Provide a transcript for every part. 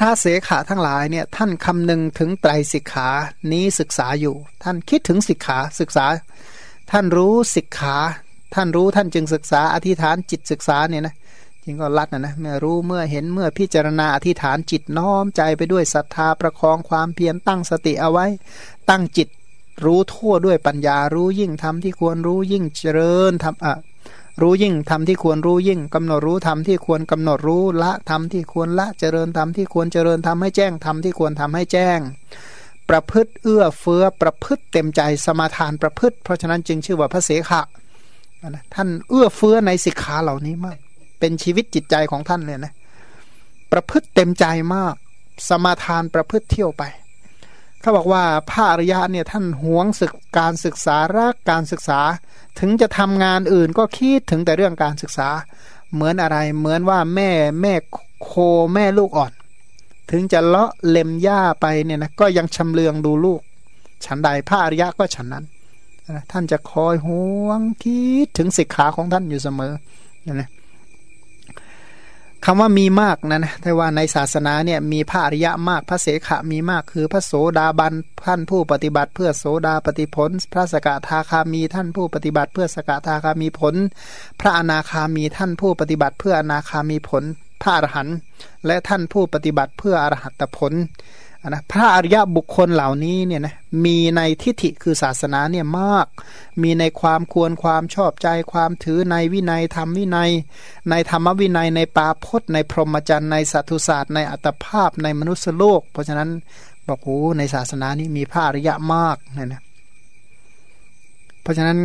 พระเสขาทั้งหลายเนี่ยท่านคำนึงถึงไตรสิกขานี้ศึกษาอยู่ ท่านคิดถึงสิกขาศึกษา ท่านรู้สิกขา ท่านรู้ท่านจึงศึกษาอธิษฐานจิตศึกษาเนี่ยนะจริงก็ลัดนะนะเมื่อรู้เมื่อเห็นเมื่อพิจารณาอธิษฐานจิตน้อมใจไปด้วยศรัทธาประคองความเพียรตั้งสติเอาไว้ ตั้งจิตรู้ทั่วด้วยปัญญารู้ยิ่งทำที่ควรรู้ยิ่งเจริญทำอะ รู้ยิ่งทำที่ควรรู้ยิ่งกำหนดรู้ทำที่ควรกำหนดรู้ละทำที่ควรละเจริญทำที่ควรเจริญทำให้แจ้งทำที่ควรทำให้แจ้ง ประพฤติเอื้อเฟื้อประพฤติเต็มใจสมาทานประพฤติ เพราะฉะนั้นจึงชื่อว่าพระเสขะนะท่านเอื้อเฟื้อในสิกขาเหล่านี้มาก เป็นชีวิตจิตใจของท่านเลยนะประพฤติเต็มใจมาก สมาทานประพฤติเที่ยวไป เขาบอกว่าพระอริยะเนี่ยท่านหวงศึกการศึกษารักการศึกษา ถึงจะทำงานอื่นก็คิดถึงแต่เรื่องการศึกษา เหมือนอะไรเหมือนว่าแม่แม่โคแม่ลูกอ่อน ถึงจะเลาะเล็มหญ้าไปเนี่ยนะก็ยังชำเลืองดูลูก ฉันใดพระอริยะก็ฉันนั้นท่านจะคอยห่วงคิดถึงศิกขาของท่านอยู่เสมอนะ คำว่ามีมากนะนะแต่ว่าในศาสนาเนี่ยมีพระอริยะมากพระเสขะมีมากคือพระโสดาบันท่านผู้ปฏิบัติเพื่อโสดาปฏิผล พระสกทาคามีท่านผู้ปฏิบัติเพื่อสกทาคามีผล พระอนาคามีท่านผู้ปฏิบัติเพื่ออนาคามีผล พระอรหันต์และท่านผู้ปฏิบัติเพื่ออรหัตผล นะพระอริยบุคคลเหล่านี้เนี่ยนะมีในทิฏฐิคือศาสนาเนี่ยมาก มีในความควรความชอบใจความถือในวินัยธรรมวินัย ในธรรมวินัยในปาพจน์ในพรหมจรรย์ในสัตุศาสตร์ในอัตภาพในมนุษยโลก เพราะฉะนั้นบอกโอ้ในศาสนานี้มีพระอริยะมากเนี่ยนะเพราะฉะนั้น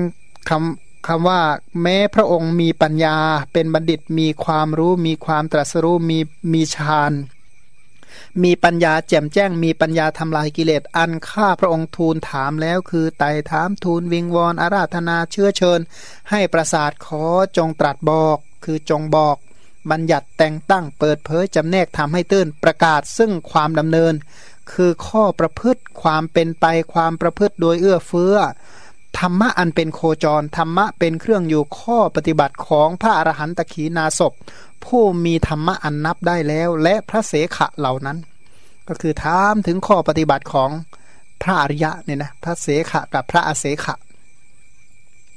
คำคำว่าแม้พระองค์มีปัญญาเป็นบัณฑิตมีความรู้มีความตรัสรู้มีมีฌาน มีปัญญาแจ่มแจ้ง มีปัญญาทำลายกิเลสอันข้าพระองค์ทูลถามแล้วคือไต่ถามทูลวิงวอนอาราธนาเชื้อเชิญ ให้ประสาทขอจงตรัสบอก คือจงบอก บัญญัติแต่งตั้งเปิดเผยจำแนกทำให้ตื้นประกาศซึ่งความดำเนิน คือข้อประพฤติความเป็นไปความประพฤติโดยเอื้อเฟื้อ ธรรมะอันเป็นโคจร ธรรมะเป็นเครื่องอยู่ข้อปฏิบัติของพระอรหันตขีนาศพ ผู้มีธรรมะอันนับได้แล้ว และพระเสขะเหล่านั้น ก็คือถามถึงข้อปฏิบัติของพระอริยะเนี่ยนะพระเสขะกับพระอาเสขะ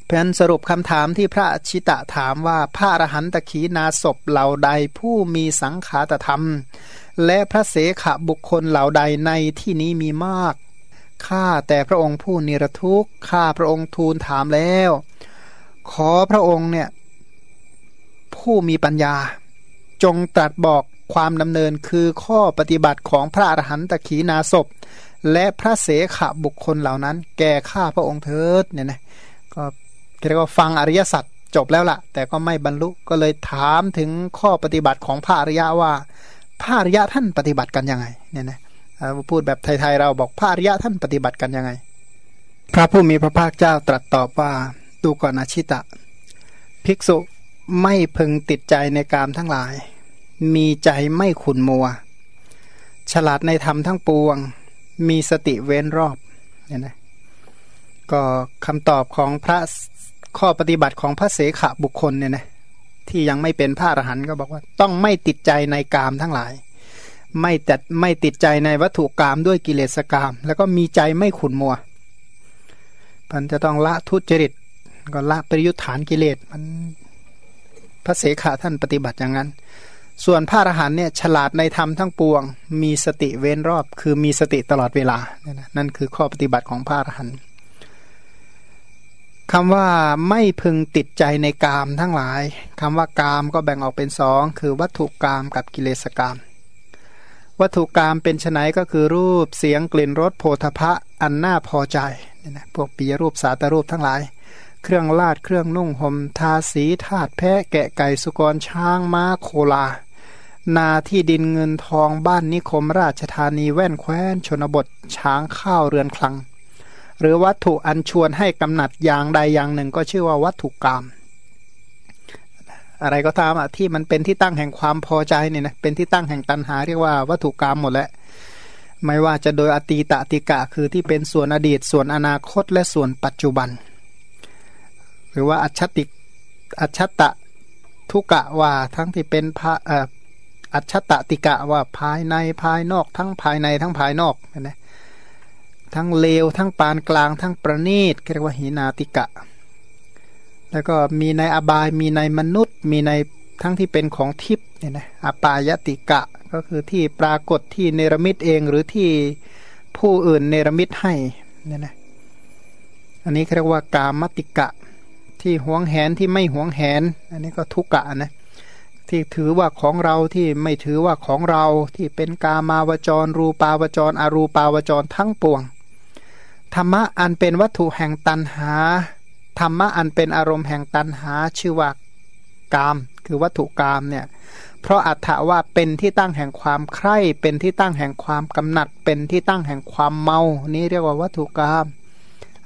เพราะนั้นสรุปคำถามที่พระชิตะถามว่าพระอรหันตขีนาศพเหล่าใดผู้มีสังขารธรรม และพระเสขะบุคคลเหล่าใดในที่นี้มีมาก ข้าแต่พระองค์ผู้นิรทุกข์ข้าพระองค์ทูลถามแล้ว ขอพระองค์เนี่ยผู้มีปัญญา จงตรัสบอกความดำเนินคือข้อปฏิบัติของพระอรหันตขีนาศพและพระเสขบุคคลเหล่านั้น แก่ข้าพระองค์เถิดเนี่ยนะก็เรียกว่าฟังอริยสัจจบแล้วละ่ะ แต่ก็ไม่บรรลุก็เลยถามถึงข้อปฏิบัติของพระอริยะว่าพระอริยะท่านปฏิบัติกันยังไงเนี่ยนะ พูดแบบไทยๆเราบอกพระอริยะท่านปฏิบัติกันยังไง พระผู้มีพระภาคเจ้าตรัสตอบว่าดูก่อนอาชิตะ ภิกษุไม่พึงติดใจในกามทั้งหลาย มีใจไม่ขุนมัว ฉลาดในธรรมทั้งปวง มีสติเว้นรอบเนี่ยนะก็คำตอบของพระข้อปฏิบัติของพระเสขบุคคลเนี่ยนะที่ยังไม่เป็นพระอรหันต์ก็บอกว่า ต้องไม่ติดใจในกามทั้งหลาย ไม่ติดไม่ติดใจในวัตถุกรรมด้วยกิเลสกรรมแล้วก็มีใจไม่ขุนมัวมันจะต้องละทุจริตก็ละปริยุทธานกิเลสมันพระเสขาท่านปฏิบัติอย่างนั้น ส่วนพระอรหันเนี่ยฉลาดในธรรมทั้งปวง มีสติเว้นรอบ คือมีสติตลอดเวลา นั่นคือข้อปฏิบัติของพระอรหันต์คำว่าไม่พึงติดใจในกามทั้งหลายคำว่ากามก็แบ่งออกเป็นสองคือวัตถุกามกับกิเลสกาม วัตถุกามเป็นไนก็คือรูปเสียงกลิ่นรสโพธพะอันน่าพอใจนี่นะพวกปียรูปสาตรูปทั้งหลาย เครื่องลาดเครื่องนุ่งหม่มทาสีธาตุแพะแกะไก่สุกรช้างม้าโคลา นาที่ดินเงินทองบ้านนิคมราชธานีแว่นแคว้นชนบทช้างข้าวเรือนคลัง หรือวัตถุอันชวนให้กำหนัดอย่างใดอย่างหนึ่งก็ชื่อว่าวัตถุกรรม อะไรก็ตามอะที่มันเป็นที่ตั้งแห่งความพอใจเนี่ยนะเป็นที่ตั้งแห่งตันหาเรียกว่าวัตถุกรรมหมดแล้วไม่ว่าจะโดยอตีตติกะคือที่เป็นส่วนอดีต ส่วนอนาคตและส่วนปัจจุบัน หรือว่าอัจฉติอัจฉตะทุกะว่าทั้งที่เป็นพระอัจฉตติกะว่าภายในภายนอกทั้งภายในทั้งภายนอกนะทั้งเลวทั้งปานกลางทั้งประณีตเรียกว่าหินาติกะ แล้วก็มีในอบายมีในมนุษย์ มีในทั้งที่เป็นของทิพย์เนี่ยนะอปายติกะก็คือที่ปรากฏที่เนรมิตเองหรือที่ผู้อื่นเนรมิตให้เนี่ยนะอันนี้เรียกว่ากามติกะ ที่หวงแหนที่ไม่หวงแหน อันนี้ก็ทุกกะนะที่ถือว่าของเราที่ไม่ถือว่าของเราที่เป็นกามาวจร รูปาวจร อรูปาวจรทั้งปวง ธรรมะอันเป็นวัตถุแห่งตันหา ธรรมะอันเป็นอารมณ์แห่งตันหาชื่อว่ากาม คือวัตถุกามเนี่ยเพราะอัตถว่าเป็นที่ตั้งแห่งความใคร่ เป็นที่ตั้งแห่งความกำหนัด เป็นที่ตั้งแห่งความเมา นี้เรียกว่าวัตถุกรรม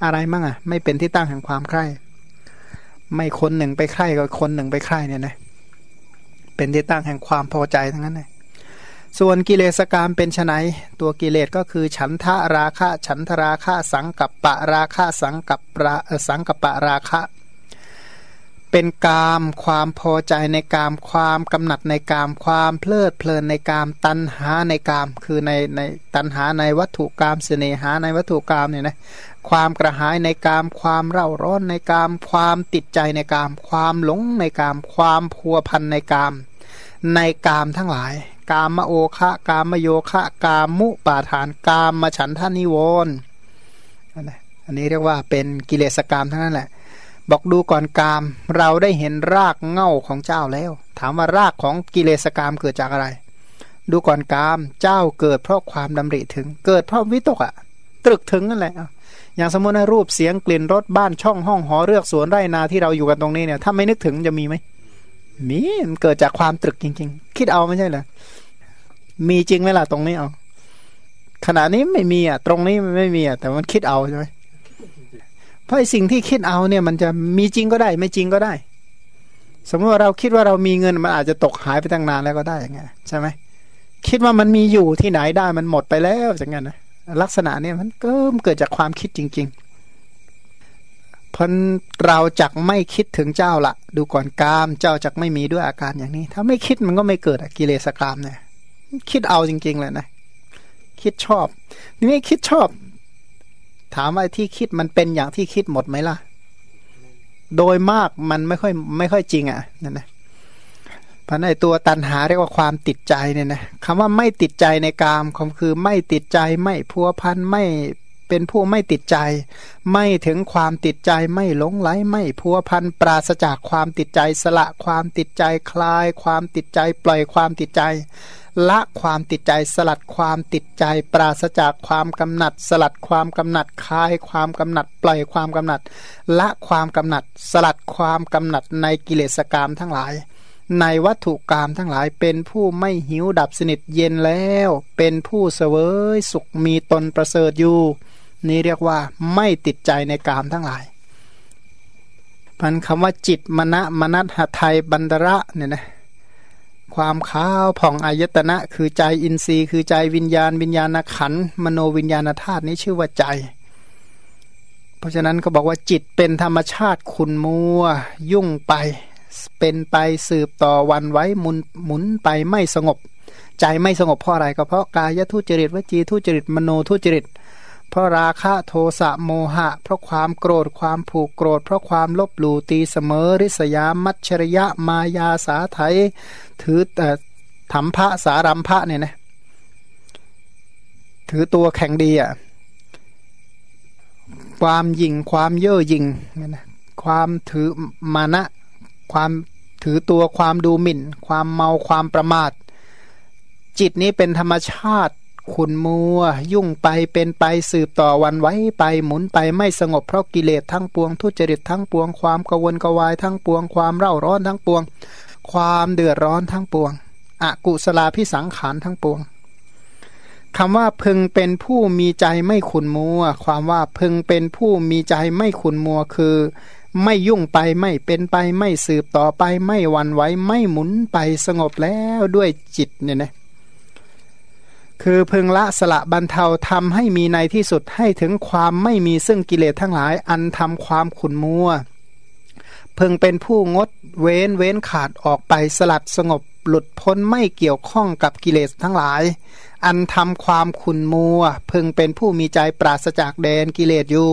อะไรมั่งอะ ไม่เป็นที่ตั้งแห่งความใคร่ ไม่คนหนึ่งไปใคร่กับคนหนึ่งไปใคร่เนี่ยนะเป็นที่ตั้งแห่งความพอใจทั้งนั้นเลย ส่วนกิเลสกรรมเป็นไนตัวกิเลสก็คือ ฉันทะราคะ ฉันทราคะ สังกับปะราคะ สังกับปราสังกับปะราคะ เป็นกามความพอใจในกามความกำหนัดในกามความเพลิดเพลินในกามตัณหาในกาม คือในในตัณหาในวัตถุกามเสน่หาในวัตถุกามเนี่ยนะความกระหายในกามความเร่าร้อนในกาม ความติดใจในกาม ความหลงในกาม ความพัวพันในกาม ในกามทั้งหลาย กามมโอคะกามมโยคะกามมุปาทานกามมาฉันทานิวรณ์อันนี้เรียกว่าเป็นกิเลสกรรมทั้งนั้นแหละ บอกดูก่อนกาม เราได้เห็นรากเง่าของเจ้าแล้ว ถามว่ารากของกิเลสกรรมเกิดจากอะไร ดูก่อนกามเจ้าเกิดเพราะความดำริถึง เกิดเพราะวิตกอะตรึกถึงนั่นแหละอย่างสมมติในรูปเสียงกลิ่นรสบ้านช่องห้องหอเรือกสวนไร่นาที่เราอยู่กันตรงนี้เนี่ยถ้าไม่นึกถึงจะมีไหม มีมันเกิดจากความตรึกจริง ๆ คิดเอาไม่ใช่เหรอมีจริงไหมล่ะตรงนี้เอาขณะนี้ไม่มีอะ ตรงนี้ไม่มีอะแต่มันคิดเอาใช่ไหมเพราะสิ่งที่คิดเอาเนี่ย มันจะมีจริงก็ได้ ไม่จริงก็ได้ สมมติว่าเราคิดว่าเรามีเงินมันอาจจะตกหายไปตั้งนานแล้วก็ได้ยังไงใช่ไหมคิดว่ามันมีอยู่ที่ไหนได้มันหมดไปแล้วอย่างนั้นนะลักษณะเนี่ยมันก็เกิดจากความคิดจริง ๆ พราะเราจักไม่คิดถึงเจ้าละดูก่อนกามเจ้าจักไม่มีด้วยอาการอย่างนี้ ถ้าไม่คิดมันก็ไม่เกิดกิเลสกรรมเนี่ย คิดเอาจริง ๆ เลยนะ คิดชอบ นี่คิดชอบ ถามว่าที่คิดมันเป็นอย่างที่คิดหมดไหมล่ะ โดยมากมันไม่ค่อยไม่ค่อยจริงอะ่ะนั่นนะเพราะในตัวตันหาเรียกว่าความติดใจเนี่ยนะคำว่าไม่ติดใจในกามคือไม่ติดใจไม่พัวพันไม่ เป็นผู้ไม่ติดใจ ไม่ถึงความติดใจไม่หลงไหลไม่พัวพันปราศจากความติดใจสละความติดใจคลาย ความติดใจปล่อยความติดใจ ละความติดใจสลัดความติดใจ ปราศจากความกำหนัด สลัดความกำหนัดคลายความกำหนัด ปล่อยความกำหนัด ละความกำหนัด สลัดความกำหนัดในกิเลสกรรมทั้งหลายในวัตถุกรรมทั้งหลายเป็นผู้ไม่หิวดับสนิทเย็นแล้ว เป็นผู้เสวยสุขมีตนประเสริฐอยู่ นี่เรียกว่าไม่ติดใจในกามทั้งหลายพันคำว่าจิตมณะมนัตหไทยบันดระเนี่ยนะความขาวผ่องอายตนะ คือใจอินทรีย์ คือใจวิญญาณ วิญญาณขันมโนวิญญาณธาตุนี้ชื่อว่าใจ เพราะฉะนั้นก็บอกว่าจิตเป็นธรรมชาติคุณมัว ยุ่งไป เป็นไปสืบต่อวันไว้หมุนหมุนไปไม่สงบ ใจไม่สงบเพราะอะไรก็เพราะกายทุจริตวจีทุจริตมโนทุจริต เพราะราคะโทสะโมหะ เพราะความโกรธความผูกโกรธ เพราะความลบหลู่ตีเสมอ ริษยามัจฉริยะมายาสาไทยถือแต่ธรรมพระสารัมพระเนี่ยนะถือตัวแข็งดีอะความยิงความเย่อหยิงนะความถือมานะ ความถือตัวความดูหมิ่น ความเมาความประมาท จิตนี้เป็นธรรมชาติ ขุนมัว ยุ่งไปเป็นไปสืบต่อวันไว้ไปหมุนไปไม่สงบเพราะกิเลสทั้งปวง ทุจริตทั้งปวง ความกวนกวายทั้งปวง ความเร่าร้อนทั้งปวง ความเดือดร้อนทั้งปวงอกุศลาพิสังขารทั้งปวงคำว่าพึงเป็นผู้มีใจไม่ขุนมัว ความว่าพึงเป็นผู้มีใจไม่ขุนมัวคือ ไม่ยุ่งไปไม่เป็นไปไม่สืบต่อไปไม่วันไว้ไม่หมุนไปสงบแล้วด้วยจิตเนี่ยนะ คือพึงละสละบรรเทาทำให้มีในที่สุดให้ถึงความไม่มีซึ่งกิเลสทั้งหลายอันทำความขุนมัวเพึงเป็นผู้งดเว้นเว้นขาดออกไปสลัดสงบหลุดพ้นไม่เกี่ยวข้องกับกิเลสทั้งหลาย อันทำความขุนมัว พึงเป็นผู้มีใจปราศจากแดนกิเลสอยู่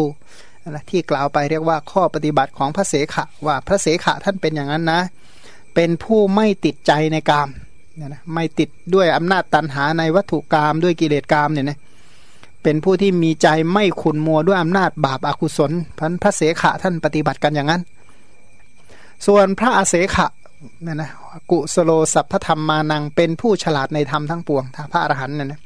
ที่กล่าวไปเรียกว่าข้อปฏิบัติของพระเสขะว่าพระเสขะท่านเป็นอย่างนั้นนะ เป็นผู้ไม่ติดใจในกาม เนี่ยนะไม่ติดด้วยอำนาจตันหาในวัตถุกรรมด้วยกิเลสกรรมเนี่ยนะเป็นผู้ที่มีใจไม่ขุนมัวด้วยอำนาจบาปอากุศลพันพระเสขะท่านปฏิบัติกันอย่างนั้น ส่วนพระอาเสขะเนี่ยนะกุสโลสัพพธรรมมานังเป็นผู้ฉลาดในธรรมทั้งปวงถ้าพระอรหันต์เนี่ยนะ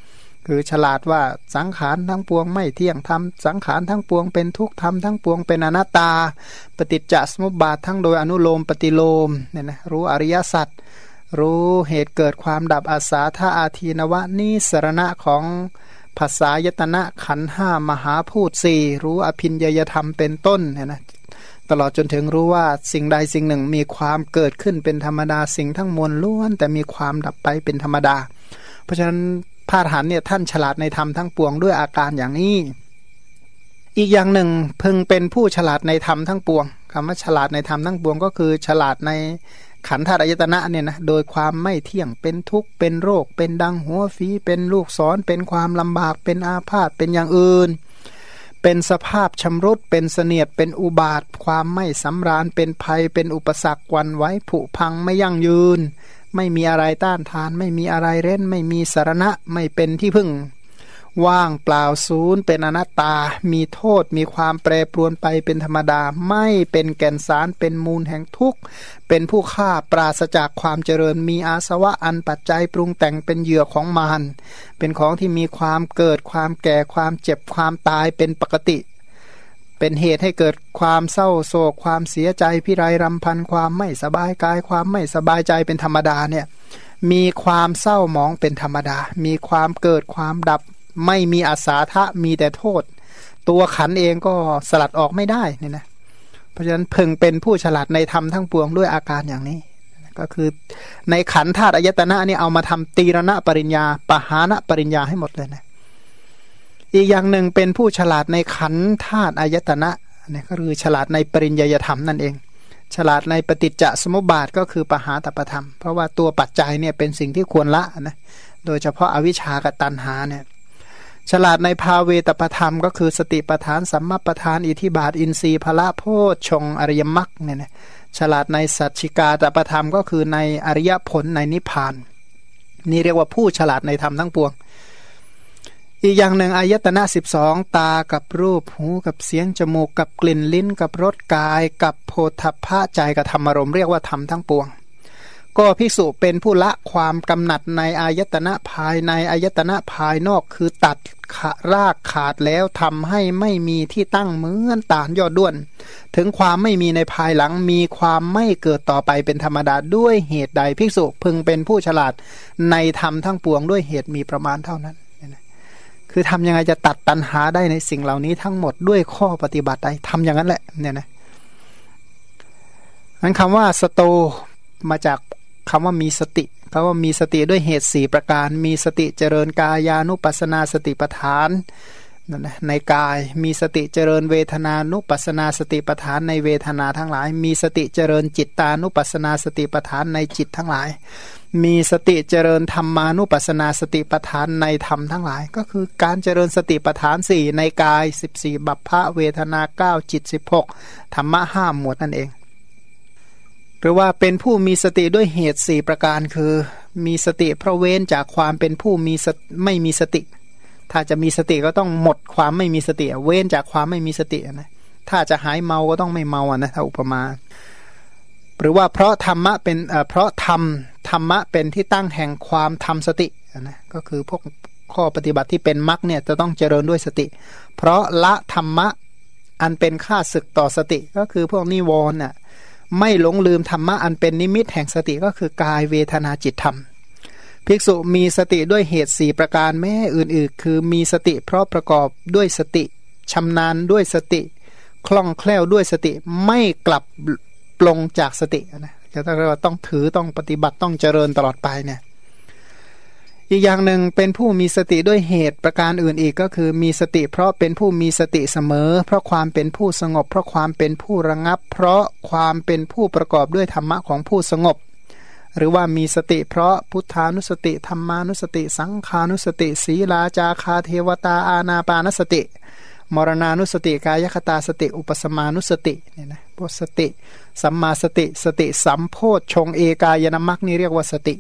คือฉลาดว่าสังขารทั้งปวงไม่เที่ยงธรรมสังขารทั้งปวงเป็นทุกธรรมทั้งปวงเป็นอนัตตา ปฏิจจสมุปบาททั้งโดยอนุโลมปฏิโลมเนี่ยนะรู้อริยสัจ รู้เหตุเกิดความดับอาสาธาอาทีนวะนิสรณะของภาษายตนะขันห้ามหาพูดสี่รู้อภินยยธรรมเป็นต้นเนี่ยนะตลอดจนถึงรู้ว่าสิ่งใดสิ่งหนึ่งมีความเกิดขึ้นเป็นธรรมดาสิ่งทั้งมวลล้วน แต่มีความดับไปเป็นธรรมดา เพราะฉะนั้นพระหันเนี่ยท่านฉลาดในธรรมทั้งปวงด้วยอาการอย่างนี้ อีกอย่างหนึ่งพึงเป็นผู้ฉลาดในธรรมทั้งปวงคำว่าฉลาดในธรรมทั้งปวงก็คือ ฉลาดใน ขันธาตุอายตนะเนี่ยนะโดยความไม่เที่ยงเป็นทุกข์เป็นโรค เป็นดังหัวฝีเป็นลูกศรเป็นความลำบากเป็นอาพาธเป็นอย่างอื่น เป็นสภาพชำรุดเป็นเสนียดเป็นอุบาทความไม่สำราญเป็นภัยเป็นอุปสรรควันไว้ผุพังไม่ยั่งยืน ไม่มีอะไรต้านทาน ไม่มีอะไรเร้น ไม่มีสารณะไม่เป็นที่พึ่ง ว่างเปล่าศูนย์เป็นอนัตตา มีโทษมีความแปรปรวนไปเป็นธรรมดา ไม่เป็นแก่นสารเป็นมูลแห่งทุกข์ เป็นผู้ฆ่าปราศจากความเจริญมีอาสวะอันปัจจัยปรุงแต่งเป็นเหยื่อของมารเป็นของที่มีความเกิดความแก่ความเจ็บความตายเป็นปกติ เป็นเหตุให้เกิดความเศร้าโศกความเสียใจพิไรรำพันความไม่สบายกายความไม่สบายใจเป็นธรรมดาเนี่ยมีความเศร้าหมองเป็นธรรมดา มีความเกิดความดับ ไม่มีอาสาทะมีแต่โทษ ตัวขันเองก็สลัดออกไม่ได้เนี่ยนะเพราะฉะนั้นพึงเป็นผู้ฉลาดในธรรมทั้งปวงด้วยอาการอย่างนี้ ก็คือในขันธาตุอายตนะนี่เอามาทำตีรณะปริญญาปหานะปริญญาให้หมดเลยนะอีกอย่างหนึ่งเป็นผู้ฉลาดในขันธาตุอายตนะนี่ก็คือฉลาดในปริญญาธรรมนั่นเอง ฉลาดในปฏิจจสมุปบาทก็คือปหาตประธรรม เพราะว่าตัวปัจจัยเนี่ยเป็นสิ่งที่ควรละนะโดยเฉพาะอวิชชากับตันหาเนี่ย ฉลาดในภาเวตประธรรม ก็คือสติประธานสัมมาประธาน อิทิบาทอินทรีย์พละโพชงอริยมรรคเนี่ยนะฉลาดในสัจฉิกาตประธรรมก็คือในอริยผลในนิพพาน นี่เรียกว่าผู้ฉลาดในธรรมทั้งปวง อีกอย่างหนึ่งอายตนะสิบสองตากับรูปหูกับเสียงจมูกกับกลิ่นลิ้น กับรสกาย กับโพธพะใจกับธรรมารมเรียกว่าธรรมทั้งปวง ก็ภิกษุเป็นผู้ละความกำหนัดในอายตนะภายในอายตนะภายนอกคือตัดขรากขาดแล้วทำให้ไม่มีที่ตั้งเหมือนตานยอดด้วน ถึงความไม่มีในภายหลังมีความไม่เกิดต่อไปเป็นธรรมดาด้วยเหตุใดภิกษุพึงเป็นผู้ฉลาดในธรรมทั้งปวงด้วยเหตุมีประมาณเท่านั้น คือทำยังไงจะตัดตัณหาได้ในสิ่งเหล่านี้ทั้งหมดด้วยข้อปฏิบัติใดทำอย่างนั้นแหละเนี่ยนะนั้นคำว่าสโตมาจาก คำว่ามีสติคำว่ามีสติด้วยเหตุสี่ประการ มีสติเจริญกายานุปัสนาสติปทานในกายมีสติเจริญเวทนานุปัสนาสติปทานในเวทนาทั้งหลาย มีสติเจริญจิตตานุปัสนาสติปทานในจิตทั้งหลาย มีสติเจริญธรรมานุปัสนาสติปทานในธรรมทั้งหลาย ก็คือการเจริญสติปทานสี่ในกาย 14 บัพพะเวทนา 9 จิต 16 ธรรมะห้าหมวดนั่นเอง หรือว่าเป็นผู้มีสติด้วยเหตุสี่ประการคือ มีสติเพราะเว้นจากความเป็นผู้มีไม่มีสติ ถ้าจะมีสติก็ต้องหมดความไม่มีสติ เว้นจากความไม่มีสตินะถ้าจะหายเมาก็ต้องไม่เมาอะนะถ้าอุปมา หรือว่าเพราะธรรมะเป็นเพราะธรรมธรรมะเป็นที่ตั้งแห่งความทำสตินะก็คือพวกข้อปฏิบัติที่เป็นมรรคเนี่ยจะต้องเจริญด้วยสติ เพราะละธรรมะอันเป็นค่าศึกต่อสติก็คือพวกนิวรณ์น่ะ ไม่หลงลืมธรรมะอันเป็นนิมิตแห่งสติก็คือกายเวทนาจิตธรรม ภิกษุมีสติด้วยเหตุสี่ประการแม่อื่นๆ คือมีสติเพราะประกอบด้วยสติชำนาญด้วยสติ คล่องแคล่วด้วยสติไม่กลับปลงจากสตินะจะต้องเรียกว่าต้องถือต้องปฏิบัติต้องเจริญตลอดไปเนี่ย อีกอย่างหนึ่งเป็นผู้มีสติด้วยเหตุประการอื่นอีกก็คือ มีสติ เพราะเป็นผู้มีสติเสมอ เพราะความเป็นผู้สงบ เพราะความเป็นผู้ระงับ เพราะความเป็นผู้ประกอบด้วยธรรมะของผู้สงบ หรือว่ามีสติ เพราะพุทธานุสติธรรมานุสติ สังขานุสติ ศีลาจาคาเทวตาอาณาปานสติ มรณานุสติกายคตาสติ อุปสมานุสติเนี่ยนะพวกสติ สัมมาสติ สติสัมโพชชงเอกายนามักนี่เรียกว่าสติ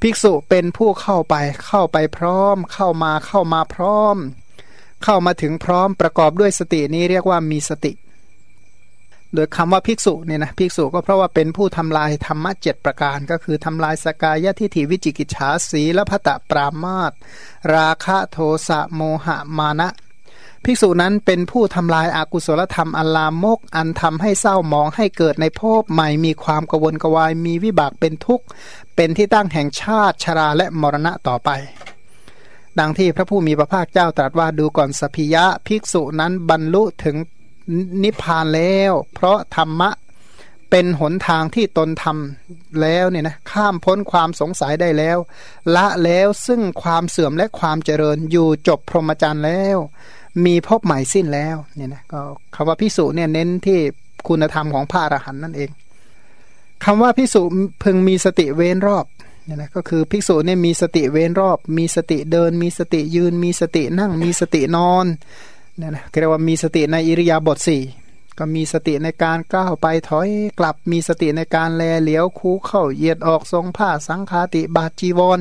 ภิกษุเป็นผู้เข้าไป เข้าไปพร้อม เข้ามาเข้ามาพร้อม เข้ามาถึงพร้อมประกอบด้วยสตินี้เรียกว่ามีสติ โดยคำว่าภิกษุเนี่ยนะภิกษุก็เพราะว่าเป็นผู้ทำลายธรรมะเจ็ดประการ ก็คือทำลายสกายะทิฏฐิวิจิกิจฉาสีและพตะปรามาตราคะโทสะโมหะมานะ ภิกษุนั้นเป็นผู้ทำลายอากุศลธรรมอัลลามกอันทำให้เศร้ามองให้เกิดในภพใหม่มีความกวนกวายมีวิบากเป็นทุกข์ เป็นที่ตั้งแห่งชาติชราและมรณะต่อไป ดังที่พระผู้มีพระภาคเจ้าตรัสว่าดูก่อนสพิยะ ภิกษุนั้นบรรลุถึงนิพพานแล้ว เพราะธรรมะเป็นหนทางที่ตนทำแล้วเนี่ยนะข้ามพ้นความสงสัยได้แล้ว ละแล้วซึ่งความเสื่อมและความเจริญอยู่จบพรหมจรรย์แล้ว มีพบใหม่สิ้นแล้วเนี่ยนะก็คำว่าพิสุเนี่ยเน้นที่คุณธรรมของพระอรหันต์นั่นเองคำว่าพิสุพึงมีสติเว้นรอบเนี่ยนะก็คือภิกษุเนี่ยมีสติเว้นรอบ มีสติเดิน มีสติยืน มีสตินั่ง มีสตินอนเนี่ยนะเรียกว่ามีสติในอิริยาบถสี่ก็มีสติในการก้าวไปถอยกลับมีสติในการแลเหลียวคูเข้าเหยียดออกทรงผ้าสังคาติบาจีวร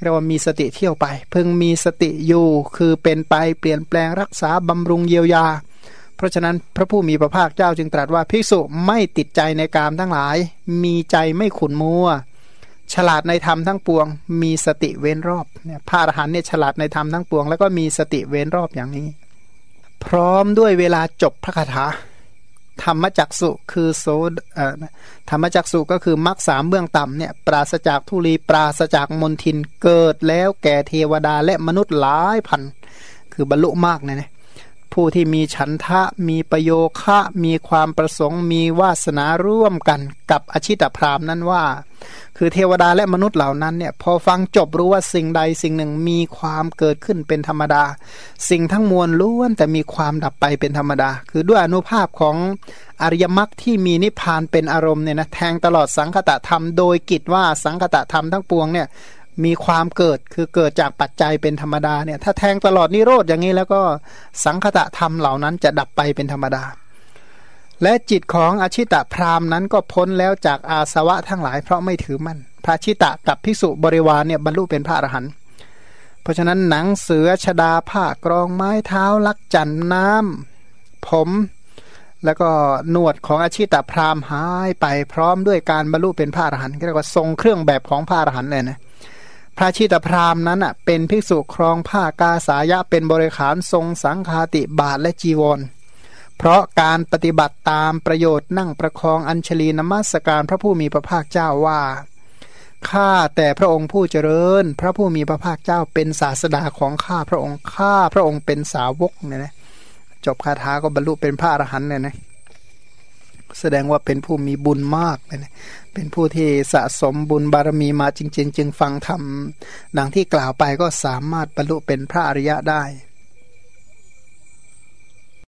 เรียกว่ามีสติเที่ยวไป เพึงมีสติอยู่คือเป็นไปเปลี่ยนแปลงรักษาบำรุงเยียวยา เพราะฉะนั้นพระผู้มีพระภาคเจ้าจึงตรัสว่าภิกษุไม่ติดใจในกามทั้งหลาย มีใจไม่ขุนมัวฉลาดในธรรมทั้งปวง มีสติเว้นรอบเนี่ยพระอรหันต์เนี่ยฉลาดในธรรมทั้งปวง แล้วก็มีสติเว้นรอบอย่างนี้ พร้อมด้วยเวลาจบพระคาถา ธรรมจักสุคือโซธรรมจักสุก็คือมรรคสามเบื้องต่ำเนี่ยปราศจากทุลีปราศจากมนทินเกิดแล้วแก่เทวดาและมนุษย์หลายพัน คือบรรลุมากนะเนี่ย ผู้ที่มีฉันทะมีประโยคะมีความประสงค์มีวาสนาร่วมกันกับอชิตพรามนั้นว่า คือเทวดาและมนุษย์เหล่านั้นเนี่ยพอฟังจบรู้ว่าสิ่งใดสิ่งหนึ่งมีความเกิดขึ้นเป็นธรรมดา สิ่งทั้งมวลล้วนแต่มีความดับไปเป็นธรรมดา คือด้วยอนุภาพของอริยมรรคที่มีนิพพานเป็นอารมณ์เนี่ยนะแทงตลอดสังคตะธรรมโดยกิจว่าสังคตะธรรมทั้งปวงเนี่ย มีความเกิดคือเกิดจากปัจจัยเป็นธรรมดาเนี่ยถ้าแทงตลอดนิโรธอย่างนี้แล้วก็สังคตะธรรมเหล่านั้นจะดับไปเป็นธรรมดา และจิตของอชิตะพรามนั้นก็พ้นแล้วจากอาสวะทั้งหลายเพราะไม่ถือมั่นพระชิตะกับพิสุบริวารเนี่ยบรรลุเป็นพระอรหันต์เพราะฉะนั้นหนังเสือชดาผ้ากรองไม้เท้าลักจันน้ำผม แล้วก็หนวดของอาชิตะพรามหายไปพร้อมด้วยการบรรลุเป็นพระอรหันต์เรียกว่าทรงเครื่องแบบของพระอรหันต์เลยนะ พระชิตพรามนั้นอะเป็นภิกษุครองผ้ากาสายะเป็นบริขารทรงสังคาติบาทและจีวร เพราะการปฏิบัติตามประโยชน์นั่งประคองอัญชลีนมัสการพระผู้มีพระภาคเจ้าว่าข้าแต่พระองค์ผู้เจริญ พระผู้มีพระภาคเจ้าเป็นศาสดาของข้าพระองค์ข้าพระองค์เป็นสาวกเนี่ยนะจบคาถาก็บรรลุเป็นพระอรหันต์เนี่ยนะ แสดงว่าเป็นผู้มีบุญมากเลยนะเป็นผู้ที่สะสมบุญบารมีมาจริง ๆ จึงฟังธรรมดังที่กล่าวไปก็สามารถบรรลุเป็นพระอริยะได้